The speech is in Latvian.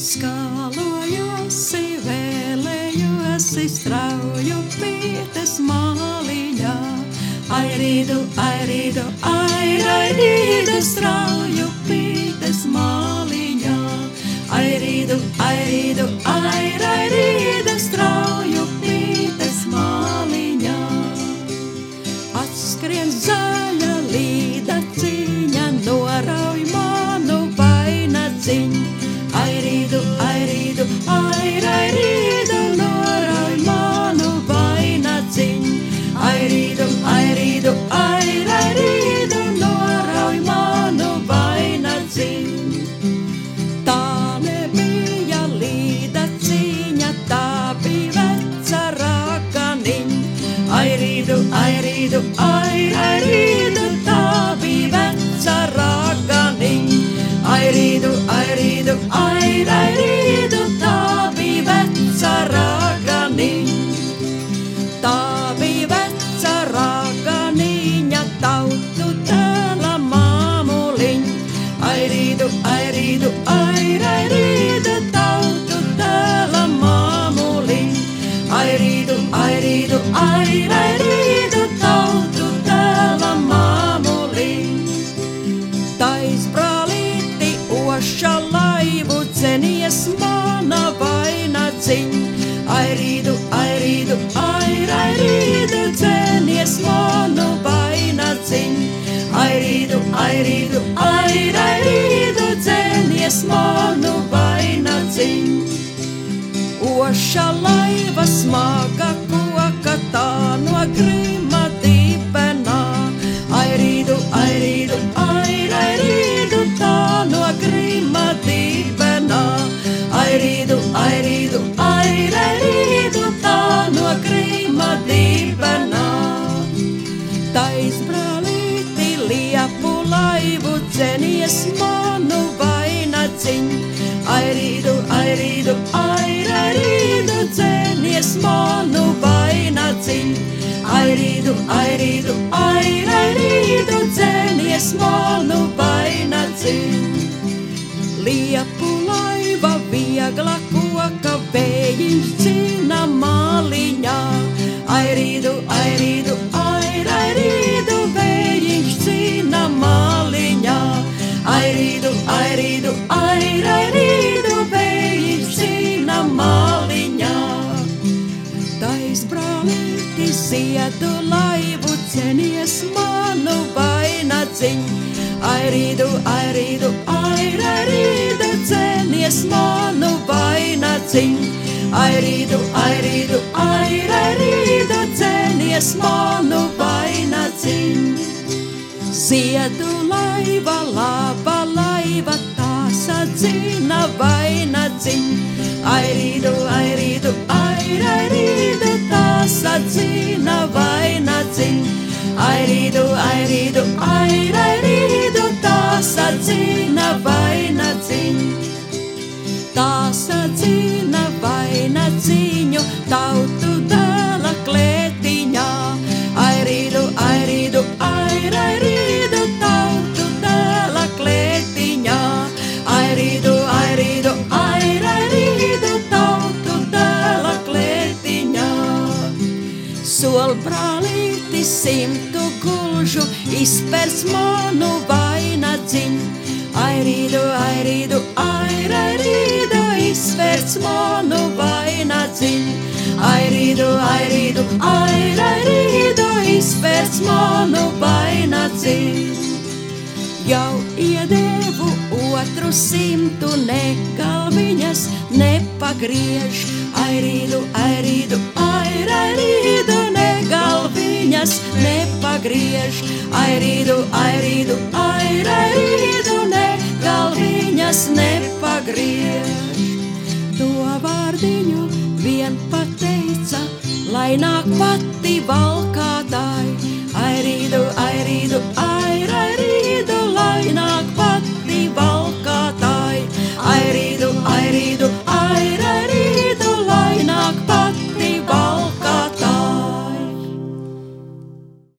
skalojosi, vēlējosi strauju pītes māliņā. Airīdu, airīdu, airīdu, strauju pītes māliņā. Airīdu, airīdu, airīdu, airīdu, airīdu, tautu tēla māmuliņa. Tais brālīti oša laivu cenies mana vainadziņa. Airīdu, airīdu, airīdu, cenies manu vainadziņa. Airīdu, airīdu, airīdu, cenies manu vainadziņa. Oša laiva smaga tā cruz. Airīdu, airīdu, vainadziņu. Airīdu, airīdu, airīdu, cenies manu vainadziņu. Airīdu, airīdu, airīdu, cenies manu vainadziņu. Ziedu laiva, laba laiva, tā sadzina vainadziņu. Airīdu, airīdu, airīdu, tā sadzina vainadziņu. Airīdu, airīdu, airīdu, Tā sadzina vainadziņu, tautu dēla klētiņā. Airīdu, airīdu, airīdu, tautu dēla klētiņā. Airīdu, airīdu, airīdu, tautu dēla klētiņā. Sol brālīti simtu gulžu, izpers manu vainadziņu. Airīdu, airīdu, airīdu, izpers manu vainadziņu. Airīdu, airīdu, airīdu, izpers manu vainadziņu. Jau iedevu otru simtu, nekalviņas nepagriež. Airīdu, airīdu, airīdu, negalviņas nepagriež. Airīdu, airīdu, Ai nāk pati valkātāji, ai rīdu, ai rīdu, ai, ai rīdu, lai nāk pati.